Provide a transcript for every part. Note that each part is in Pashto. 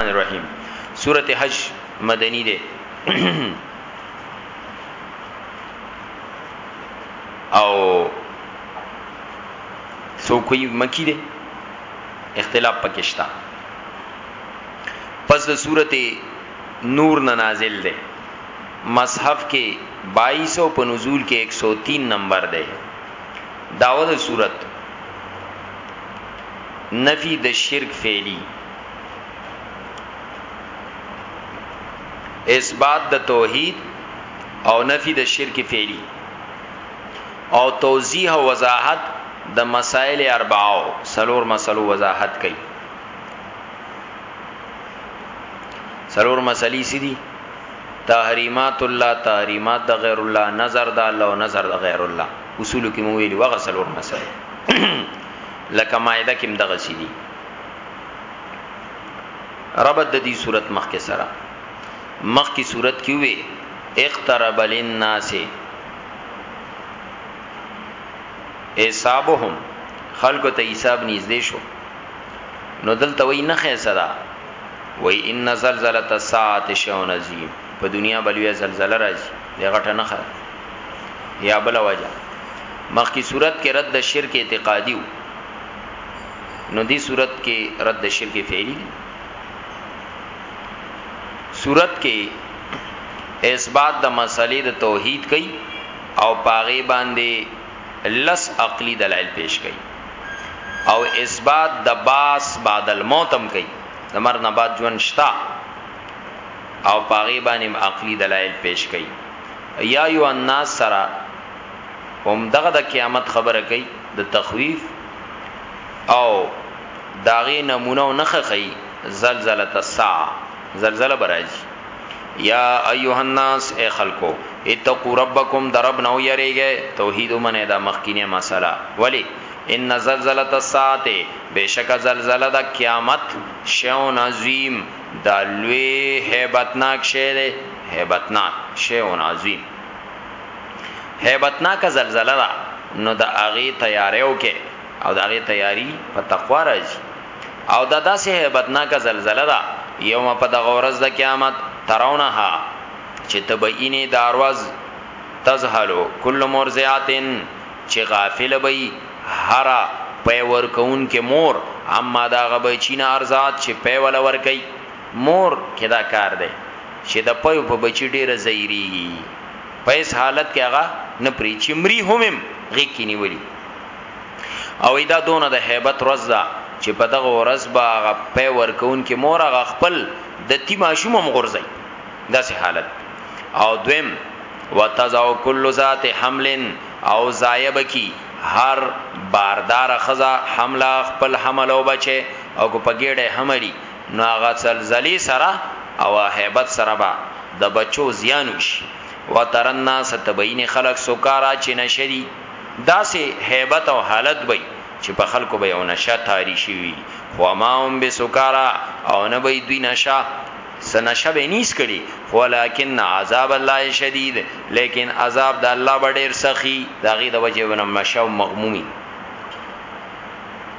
الرحیم سورته حج مدنی ده او سوکوی مکی ده اختلاف پکشتا پس د سورته نور نه نازل ده مصحف کې 22 او په نزول کې 103 نمبر ده داوود سورته نفی د شرک فعلی اثبات د توحید او نفی د شرک فعلی او توضیح او وضاحت د مسائل اربعو سلور مسلو وضاحت کئ سلور مسلې سدي تحریمات الله تحریمات د غیر الله نظر د الله او نظر د غیر الله اصول کې مو ویلي وغه سلور مسلې لکه مائده کې مدغه سدي ربط د دې صورت مخ کې سره مخ کی صورت کې وي اقترب للناس حسابهم خلق ته حساب نږدې شو نو دلته وای نه خیسرا وای ان زلزله الساعه شیء عظیم په دنیا بلوی زلزله راځي د غټه نه خره یا بل وجه مخکی صورت کې رد شرک اعتقادي وو نو دی صورت کې رد شرک فعلی دی صورت کې اثبات د مسلې د توحید کوي او پاغه باندې لس عقلی دلایل پیش کوي او اثبات د باس بعد الموت هم کوي د مر نه بعد ژوند شتا او پاغه باندې عقلی دلایل پیش کوي یا یو الناس سره هم دغه د قیامت خبره کوي د تخویف او داغه نمونه او نخه خي زلزله الساعه زلزله برازي یا ایها الناس اے خلکو اتقوا ربکم درب نو یریږي توحید منه دا مخکینه مسله ولی ان زلزله الساعه بشک زلزله د قیامت شیو عظیم دا لوی hebatnak شی دی hebatnak شیو عظیم هیبتناک زلزله ده نو د هغه تیاری وکي او د هغه تیاری په تقوا راځي او دا داسې هیبتناک زلزله ده یوم په دغه ورځ د قیامت ترونها چې تبعینه داروز تزهلو کل مرزیاتن چې غافل بی هرا پی ورکون کې مور اما دا غبچین ارزات چې پی ول ورکی مور کې دا کار دی چې د پيو په بچی ډیره زیریږي په هیڅ حالت کې هغه نه پری چې مری همم غیږ کې نیولی او دا دونه د hebat ورځ ده چې په دغه ورځ به هغه پې ورکون کې مور هغه خپل د تی ماشوم هم غورځي داسې حالت او دویم وتزاو کل ذات حمل او زایب کی هر باردار خزا حمله خپل حمل او بچي او کو پګېړې حملی نو هغه زلزلې سره او هیبت سره به د بچو زیان وشي وتر الناس تبین خلق سکارا چې نشه دي داسې هیبت او حالت به چې په خلکو به یو نشه تاری شي خو ما هم به سکارا او نه به دوی نشه سنشه به نیس کړي ولکن عذاب الله شدید لیکن عذاب د الله به ډیر سخی داغه د وجه ونم نشه مغمومی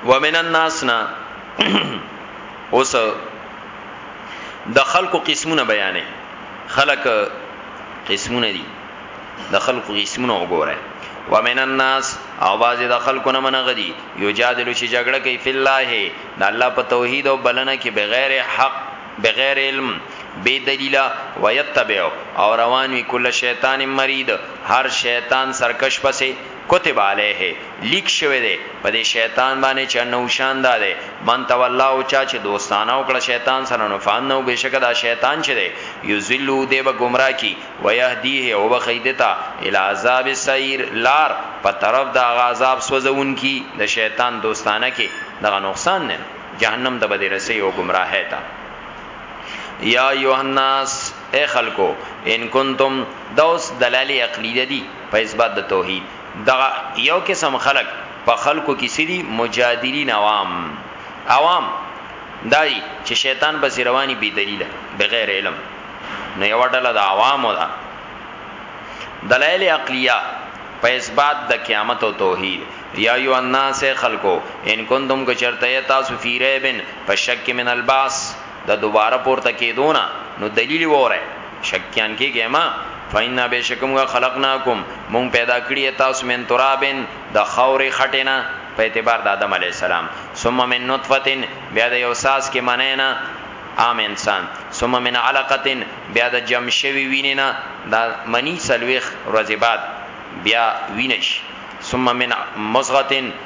ومن الناس نا اوس د خلکو قسمونه بیانې خلک قسمونه دي د خلکو قسمونه وګوره ومن الناس او باز د خلکو نه منغه دي یو جادلو چې جګړه کوي فی الله د الله په توحید او بلنه کې بغیر حق بغیر علم بے دلیلا ویتبعو او روان وی کل شیطان مرید هر شیطان سرکش پسې کتب علیه، لیک شوی دی په دې شیطان باندې چې انه شان دا دی، من تولاو چا چې دوستانه وکړه شیطان سره نو فانه بېشکه دا شیطان چې دی یضلو دی به ګمراه کړي ویهدیه او به ښيي دته الی عذاب السعیر لار په طرف د هغه عذاب سوځونکي د شیطان دوستانه کې دغه نقصان دی نو جهنم ته به دې رسي او ګمراهۍ ته یا ایها الناس اے خلکو ان کنتم دوس دلالی عقلی دی په اثبات د توحید دغه یو قسم خلک په خلکو کی څه دی مجادلین عوام عوام دا دی چه شیطان پسی روانی بی دلیله بغیر علم نو یوه ډله د عوامو ده دلائل عقلیه په اثبات د قیامت او توحید یا ایو الناس خلکو ان کنتم کچرته تاسو فی ریبن په شک من الباس د دوباره پورته کیدو نه نو دلیل ووره شکیان کیږی مه فإنا بشک موږ خلقناکم موږ پیدا کړی تاسو من ترابن د خاورې خټې نه په اعتبار د آدم علیه السلام ثم من نطفة بیا د یو ساس کې منی نه عام انسان ثم من علقة بیا د جم شوی وینې نه د منی سلویخ ورځې بعد بیا وینش ثم من مزغة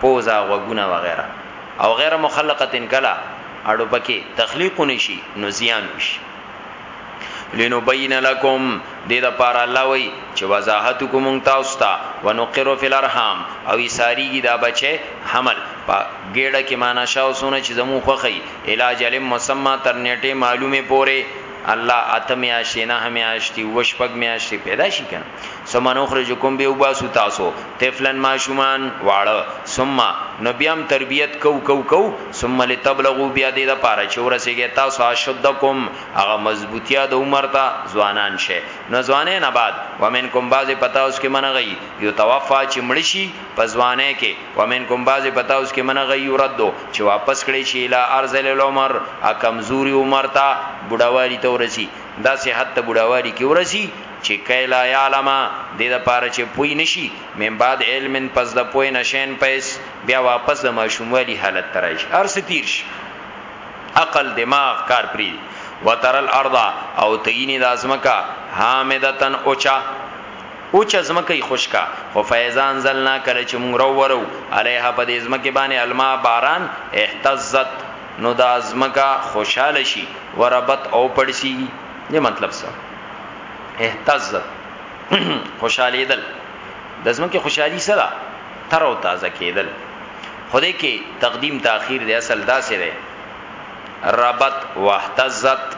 پوزه، غوږونه وغیره او غیر مخلقه کله اړو پکې تخلیق نشي نو زیان وشي. لنبین لکم دې د پاره الله وای چې وضاحت وکړو مونږ تاسو ته ونقر فی الارحام او ایساریږي دا بچی حمل په ګېډه کې ما نشه او سونه چې زمون خوښي الی اجل مسمی تر نیټې معلومې پورې الله اته میاشتې نهه میاشتې اووه شپږ میاشتې پیدا شي کنه ثم نخرجکم به وباسو تاسو طفلن ماشومان واړه ثم نو بیام تربیت کو کو کو ثم لتبلغو بیا دې د پاره چې ورسېږي تاسو اشدکم هغه مضبوطیا د عمر ته ځوانان شي نو ځوانې نه بعد ومنکم بعض پتا اوس کې منغي یو توفا چې مړشي په ځوانې کې ومنکم بعض پتا اوس کې منغي یو ردو چې واپس کړي شي اله ارزل العمر ا کمزوري عمر ته بډاوالي ته ورسي دا صحت ته بډاوالي کې ورسي چي کي لا يعلم دې د پاره چي پوه نه شي من بعد علم پس د پوه نه شيئن په هيڅ بيا واپس د ماشوموالي حالت ته راشي هر څه تير شي عقل دماغ کار پريږدي وترا الارض او ته ويني دا ځمکه حامدتا اوچه اوچه ځمکه يې خشکه خو فاذا انزلنا کله چې موږ راورو عليها په دې ځمکه باندې الماء باران اهتزت نو دا ځمکه خوشاله شي وربت او پړسي دې مطلب څه اهتزت خوشالي دل د زمکه خوشالي سره تر او تازه کېدل خدای کې تقدیم تاخير دی اصل دا سره ربط واهتزت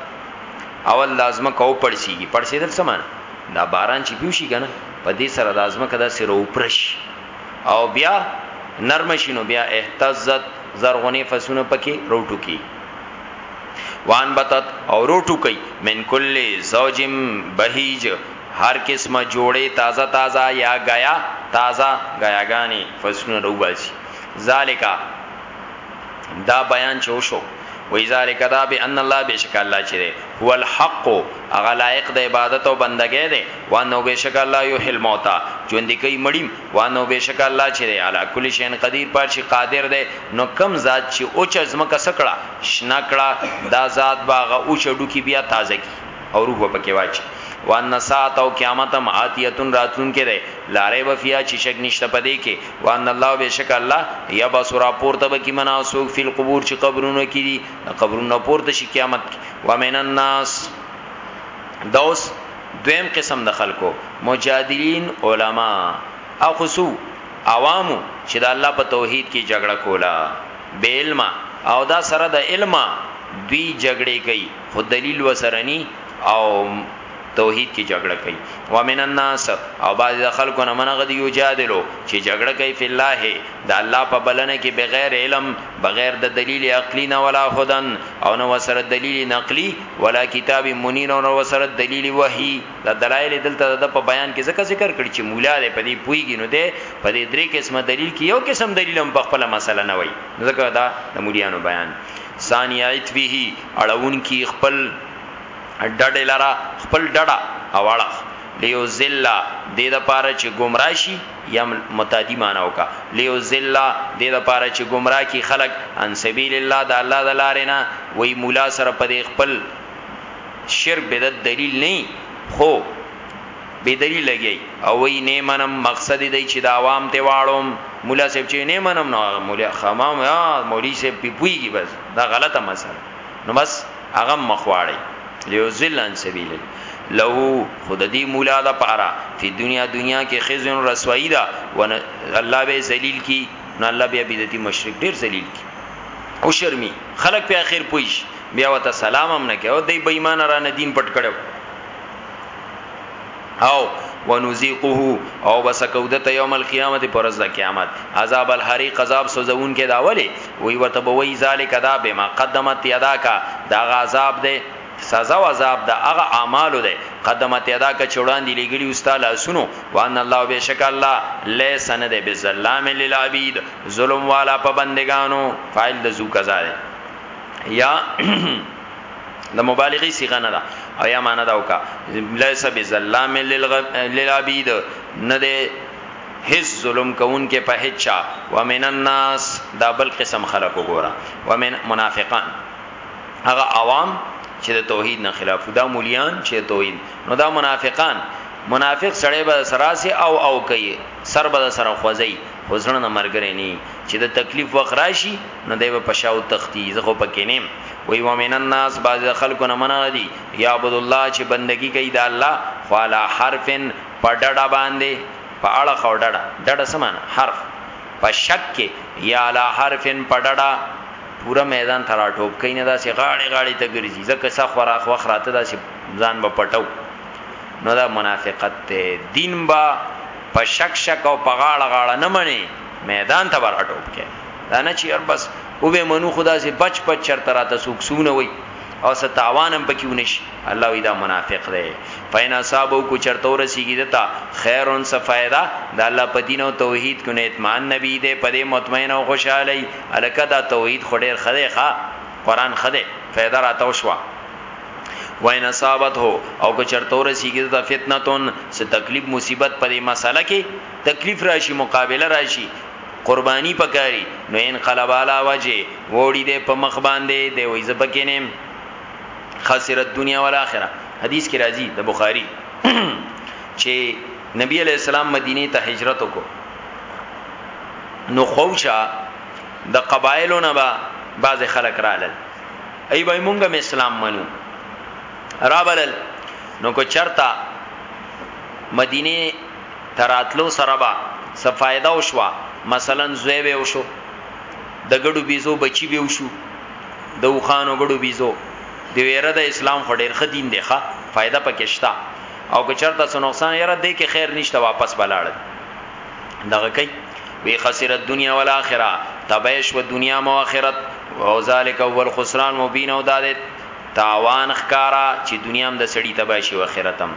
اول لازم کو پړسیږي پړسیدل سمانه دا باران چې پیوشي کنه په دې سره لازم کدا سره اوپرش او بیا نرم شینو بیا اهتزت زرغونه فسونه پکې روټو کی وان بتت او روټو کوي من کل زوجم بهیج هر قسمه جوړې تازه تازه یا غیا تازه غیاګانی فصلونه روباسي ذالکا دا بیان چې وشو وی ذالک دا به ان الله بشک الله چې هو الحق اغه لایق د عبادت او بندګۍ دی وانه بشک الله یو حل موتا ژوند کوي مړیم وانه بشک الله چې دی علا کل شین قدیر پر شي قادر دی نو کم ذات چې او چې زمکه سکړه شنا کړه دا ذات باغ او چې ډو کې بیا تازه کی او روح په کې واچ وان ساعت او قیامت هم آتیتون راتلون کې دی لارې وفیا چې شک نشته پدې کې وان الله بشک الله یا بصرا پورته به کې مناسوک فل قبور چې قبرونو کې دي قبرونو پورته شي قیامت کې ومن الناس دوس دویم قسم د خلکو مجادلین علما او خصو عوامو چې د الله په توحید کې جګړه کولا به علم او دا سره د علم دوی جګړه کوي خو دلیل وسرنی او توحید کې جګړه کوي ومن الناس او بعض د خلکو نه منغه دی یجادلو چې جګړه کوي فی الله د الله په بلنه کې بغیر علم بغیر د دلیل عقلی نه ولا هدن او نو سره دلیل نقلی ولا کتاب منیر او نو سره دلیل وحی دا دلایل دلته د په بیان کې ځکه ذکر کړی چې مولا دې په دې پویږي نو دې په دې درې قسمه دلیل کې یو قسم دلیل هم په خپل مسله نه وای ځکه دا د مولیانو بیان ثانی ایت به اړون کې خپل ډډه لرا خپل ډډه او اړه لیو ذلہ دې د پاره چې گمراشي یا متعدی معنی وکړه لیضل دې لپاره چې ګمراه کی خلق عن سبیل الله د الله د لارې نه وای مولا سره په دې خپل شرک بدعت دلیل نه خو بی دلیل لګی او وای نه منم مقصد دې چې د عوام ته واړوم مولا صاحب چې نه منم نو مولا خمام یا مولوی صاحب پی پویږي بس دا غلطه مسله نو بس هغه مخواړی لیوزل ان سبیل له خود دې مولا د پاره په دنیا دنیا کې خزن رسوایی دا ون الله به ذلیل کی نه الله بیا بدعتي مشرک ډیر ذلیل کی او شرمی خلق په اخر پویش بیا وته سلام هم نه کوي او دې بې ایمان را نه دین پټ کړو او ونذيقه او بسکو د يوم القيامت پر ورځ د قیامت عذاب الحريق عذاب سوزون کې داولي وی وته بوي ذالک ادا بما قدمت يداکا دا عذاب ده سزا او عذاب دا هغه اعمال ده قدمت يدا کا چوڑان دي لګړي استاد لاسونو وان الله بشک الله ليس نه ده بظلام للعبيد ظلم والا په بندگانو فاعل د زو کزا ده یا د مبالغه صيغه نه ده او یا معنا دا وکا لیس بظلام للعبید نه ده هیڅ ظلم کوون کې په هچا ومن الناس دا بل قسم خلق وګوره ومن منافقان هغه عوام چې د توحید نه خلاف دا مولیان چې توحید نو دا منافقان منافق سړی به سراسي او او کوي سر به سره خوځي خو ځړنه مرګره نه چې د تکلیف وخت راشي نو دی به پشاو تختی زه خو پکې نیم وی ومن الناس بعض خلکو نه منع دي یعبد الله چې بندگی کوي د الله خوالا حرفن پډډه باندې په اړه خړډه ډډه سمانه حرف په شک کې یا لا حرفن پډډه پورا میدان ترا ټوب کین دا سی غاړي غاړي ته ګرځي زکه سخ ورا خو خراته دا سی ځان به پټو نو دا منافقت ته دین با په شک شک او په غاړه غاړه نه مني میدان ته ورا ټوب کې دا نه چې بس او به منو خدا سي بچ بچ چرته راته سوکسونه وي او ستاوانم پکې ونشي الله وی دا منافق دی فین اصحابو کو چرته ورسیږي دتا خیرون صفایدا د الله په دین او توحید کو نه اطمینان نبی دی په دې مطمئن او خوشاله ای الکه دا توحید خډیر خده ښا قران خده فایده راتاو شوا وین اصابت هو او که چرته ورسیږي د فتنتون څه تکلیف مصیبت پرې مسله کې تکلیف راشي مقابله راشي قربانی پکاري نو ان قلب علی وجه وړي دې په مخ باندې دی وای زپکینم خسر الدنیا والاخره حدیث کې راځي د بخاری چې نبی علی السلام مدینه ته هجرت وکړو نو خوشا د قبایلو نه با بعض خلک رالل ای وای مونږه اسلام منو رابلل نو کو چرتا مدینه ته راتلو سره به څه فایده وشوه، مثلاً زوی به وشو، د ګډو بیزو بچي به وشو، د اوښانو ګډو بیزو، دی ویره ده اسلام خو ډېر ښه دین دی ښه فایده پکې شته او که چېرته څه نقصان یاره دې کې خیر نشته واپس به لاړل دغه کوي وی خسر الدنیا والآخره تبه شو دنیا مو آخرت او ذالک هو الخسران مبین او دا دې تاوان ښکارا چې دنیا هم د سړی تبه شي او آخرت هم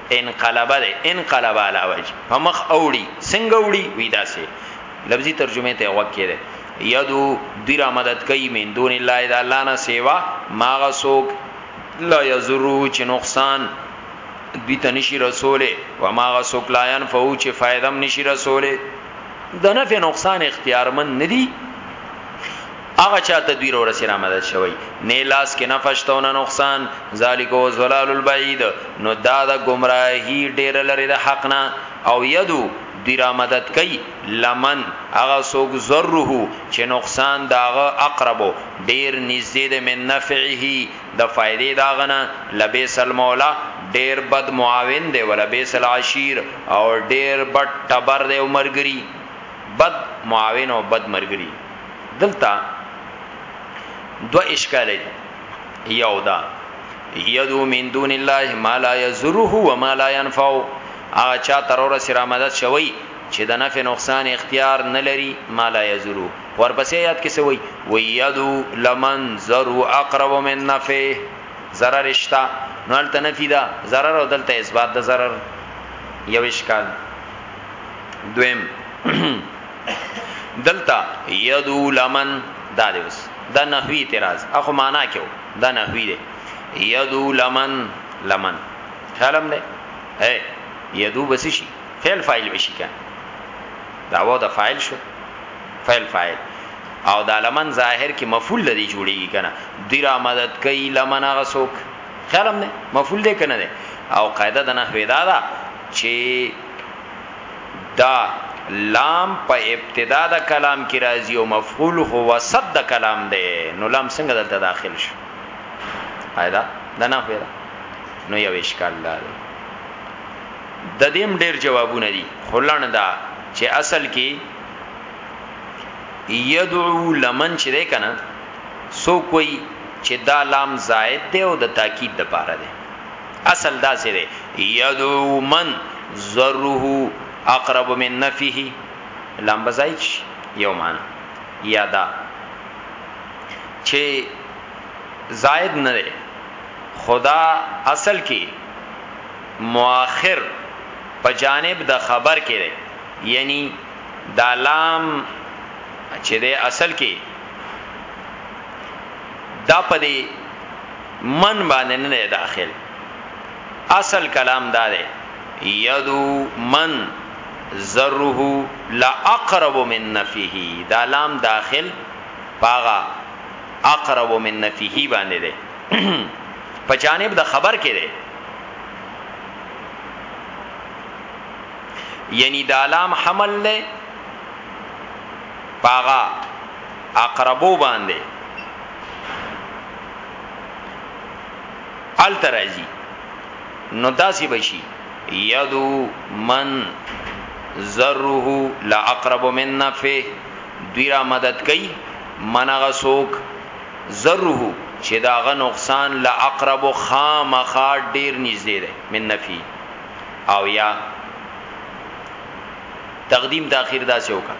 انقلب ده انقلب علی وجه په مخ اوړي څنګه اوړي وی داسې لفظي ترجمه ته وکړي ده یدو دوی را مدد کوي من دون الله اذا الله نه سیوا ماغه سوک لا یزرو چې نقصان دوی ته نشي رسوله و ماغه سوک لا ينفعو چې فائدم نشي رسوله د نفع نقصان اختیارمن ندي هغه چا تدبیر اور سره مدد شوی نه لاس کې نفشتو نه نقصان ذالک او زلال البعید نو دا د گمراهی ډیر لري د حق نه او یدو دیرا مدد کوي لمن هغه سوق ضره چې نقصان داغه اقربو ډیر نږدې د من نفعه د فائدې داغه نه لبیس المولا ډیر بد معاون دی ولا بیس العشیر او ډیر بد تبر دی عمرګری بد معاون او بد مرګری دلته دو اشکال دی یو دا یدو من دون الله ما لا یزره و ما لا ینفع هغه چا ترور سره مدد شوی چې د نفع نقصان اختیار نه لري ما لا یزره ورپسې یاد کې سوی و یدو لمن زرو اقرب من نفع zarar اشتا نو الته نفی دا zarar او دلته اثبات د zarar یو اشکال دویم دلته یدو لمن دا دی اوس دا نحوی اعتراض اخو معنا کېو دا نحوی دی یدو لمن لمن خیالم دی اے یدو بس شي فعل فاعل بشي کنه دا و د فاعل شو فعل فاعل او دا لمن ظاهر کې مفعول لدی جوړیږي کنه دیرا مدد کوي لمن هغه سوک خیالم دی مفعول دی کنه دی او قاعده د نحوی دا ده چې دا لام په ابتدا د کلام کې راځي او مفعول هو وسط د کلام دی نو لام څنګه دلته داخل شو پیدا دا نه پیدا نو یو اشکال لري د دې ډېر جوابونه دي خلن دا چې اصل کې یدعو لمن چې ده کنه سو کوئی چې دا لام زائد ده او د تاکید د پاره ده اصل دا سره یدعو من ذره اقرب من نفیه لام بزایچ یو معنا یادا چې زائد نه ده خدا اصل کې مؤخر په جانب د خبر کې ده یعنی دا لام چې ده اصل کې دا په دې من باندې نه دی داخل اصل کلام دا دی یدو من ذره لا اقرب من نفیه دا لام داخل پاغا اقرب من نفیه باندې دی په جانب د خبر کې دی یعنی دا لام حمل دی پاغا اقربو باندې ال ترازی نو داسی بشی یدو من ذره لا اقرب من نفه دوی را مدد کوي منغه سوک ذره چې داغه نقصان لا اقرب خامخا ډیر نږدې ده من نفي او یا تقدیم تاخیر داسې وکا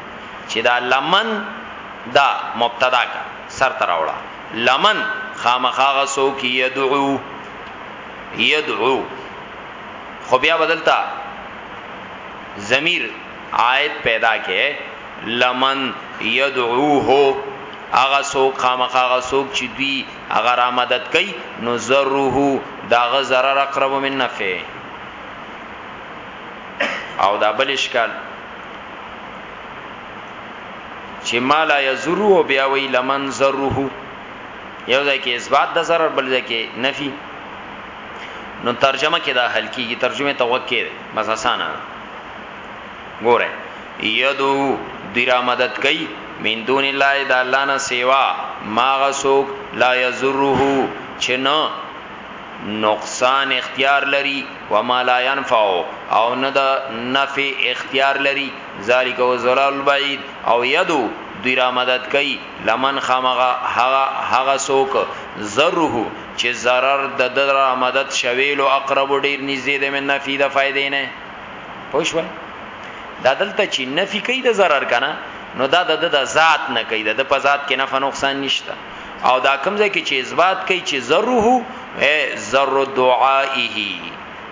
چې دا لمن دا مبتدا کا سر تر اوړه لمن خامخاغه سو کی یدعو یدعو خو بیا بدلتا ضمیر عائد پیدا کې لمن یدعوه اغه سو خامخ اغه سو چې دوی اغه را مدد کوي نو ضرره داغه ضرر اقرب من نفع او دا بل اشکال چې ما لا یزرو بیا وی لمن زره یو ځای کې اثبات د zarar بل ځای کې نفي نو ترجمه کې دا حل کیږي ترجمه توکې بس اسانه ګوره یدو دیرا مدد کوي من دون الله د الله نه سیوا ما غسوک لا یزره چې نه نقصان اختیار لري وما لا ينفع او نه د نفع اختیار لري ذالک او زلال البعید او یدو دوی را مدد کوي لمن خامغه هغه هغه سوک ضره چې zarar د در مدد شویل او اقرب ډیر نږدې د من نفع د فائدې نه پوښوي دا دلته چې نفي کوي د zarar کنه نو دا د د ذات نه کوي د په ذات کې نفع نقصان نشته او دا کوم ځای کې چې اثبات کوي چې ذره اے ذر دعائه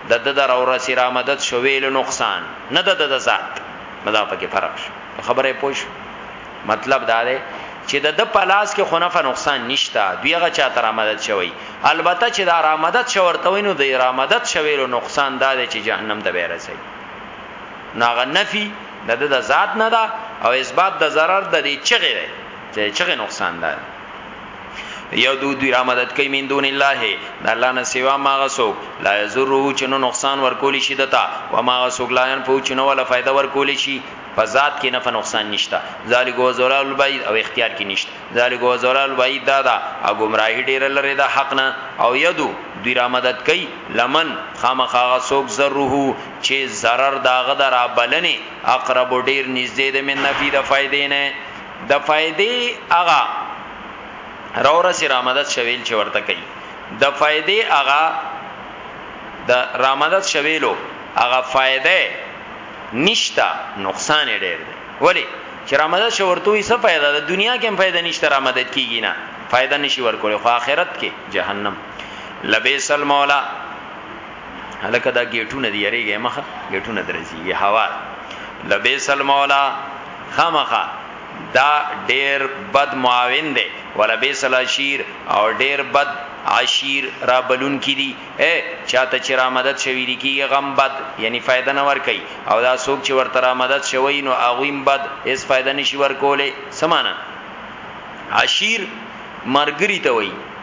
د د در اور سره مدد شویل نقصان نه د د ذات مدا پکې فرق شو خبره پوښ مطلب دا دی چې د د پلاس کې خنفه نقصان نشتا دویغه چا تر مدد شوی البته چې دا را مدد شورته وینو د را مدد شویل نقصان دا دی چې جهنم ته به رسي ناغه نفي د د ذات نه دا او اثبات د zarar د دې چغه دی چې چغه نقصان ده یو دو دوی را مدد کوي من دون الله د الله نه سوا ما غسو لا یزرو چنو نقصان ورکول شي دتا و ما غسو لا ان فو چنو ولا فائدہ ورکول شي په ذات کې نه نقصان نشتا ذالک و زلال البعید او اختیار کې نشتا ذالک و زلال البعید دا دا او گمراهی ډیر لري دا حق نه او یدو دوی را مدد کوي لمن خامخا غسوک زره چې zarar داغه درا بلنه اقرب ډیر نږدې د من نفی د فائدې نه د فائدې اغا رور سي رامدد شویل چې ورته کوي د فائدې اغا د رامدد شویلو اغا فائدې نشتا نقصان ډېر دی ولی چې رامدد شو ورته یې څه فائدہ ده دنیا کې هم فائدہ نشته رامدد کیږي نه فائدہ نشي ورکول خو آخرت کې جهنم لبیس المولا هلکه دا گیټونه دی یریږي مخه گیټونه درځي هوا لبیس المولا خامخه دا ډیر بد معاون دی ولا بیس العشیر او ډیر بد عشیر را بلون کی دی اے چاته چې را مدد شوی دی کی غم بد یعنی فائدہ نه ور کوي او دا څوک چې ورته را مدد شوی نو اغویم بد اس فائدہ نشي ور کوله سمانه عشیر مرګری ته وای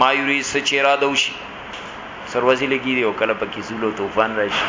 ما یرید څه چې اراده وشي سروزي لګي دي او کله پکې زول او طوفان راشي.